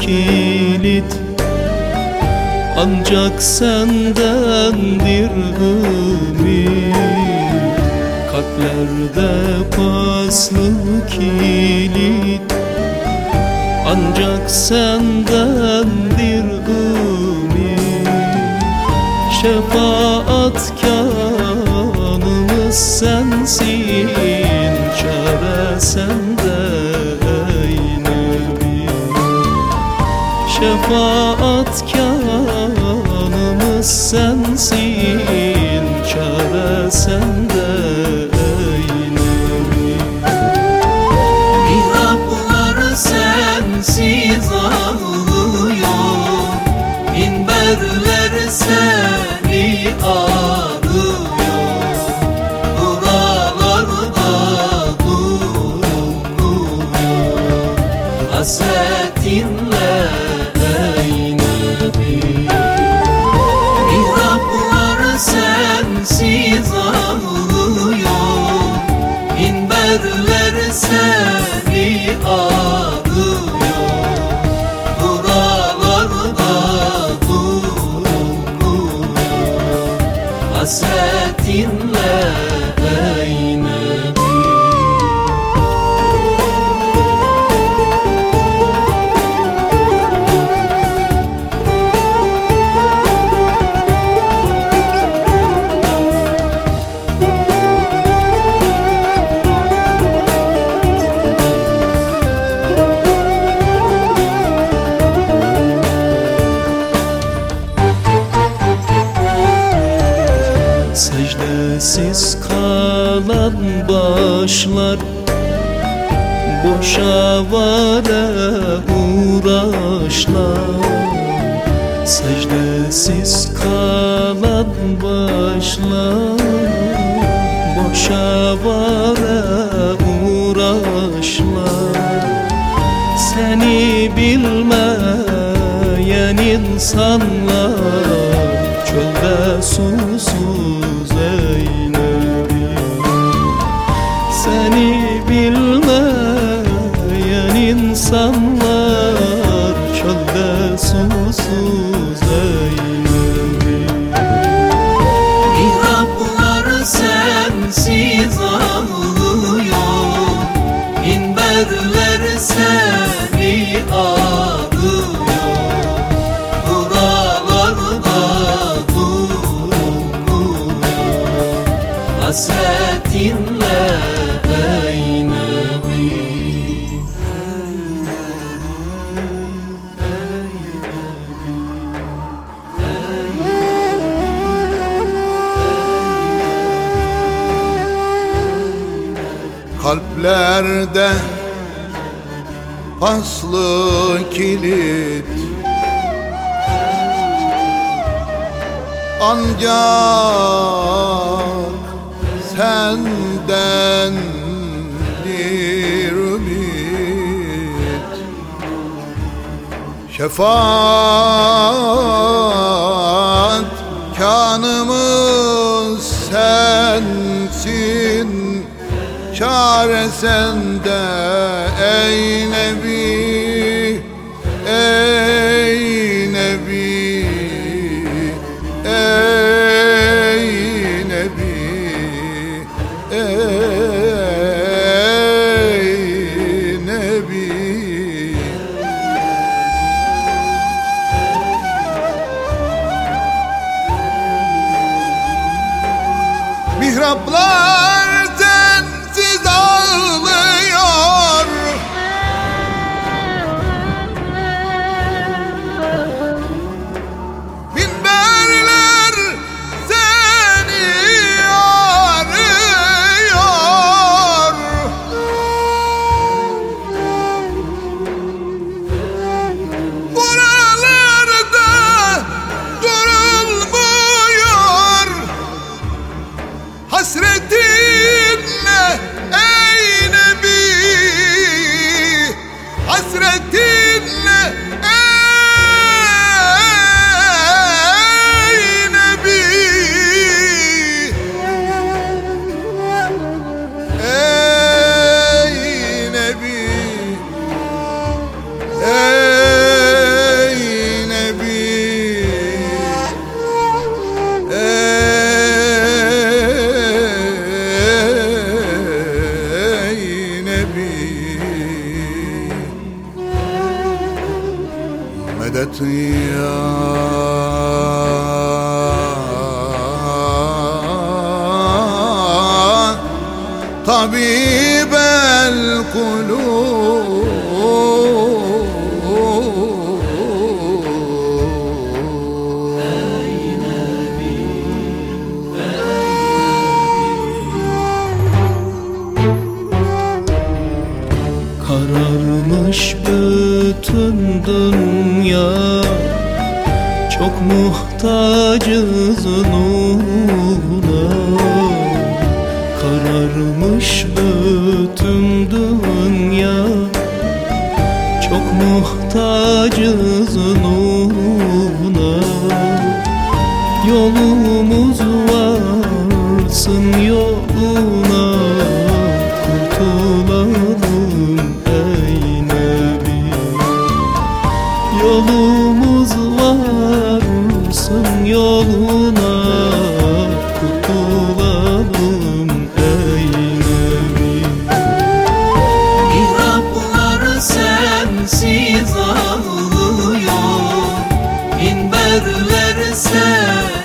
kilit. Ancak sendendir ümit. Kalplerde paslı kilit. Ancak sendendir ümit. Şefaat kanımız sensin Çare sende Şefaat kanımız sensin Çare sende ey Nebi Mihraplar sensiz ağlıyor Minberler seni arıyor Buralarda Minberler Boşa vare uğraşlar Secdesiz kalan başlar Boşa vare uğraşlar Seni bilmeyen insanlar Çölde susuz ey Nebi Seni bilmeyen insanlar Kalplerde paslı kilit. Ancak senden ümit. Şefaat kanımız sensin Çare sende ey Nebi Ey Nebi Ey Nebi Ey Nebi. Mihraplar muhtacız nuruna Kararmış bütün dünya. Çok muhtacız nuruna Yolumuz varsın yoluna varsın yoluna Kurtulalım ey Nebi Mihraplar sensiz ağlıyor Minberler seni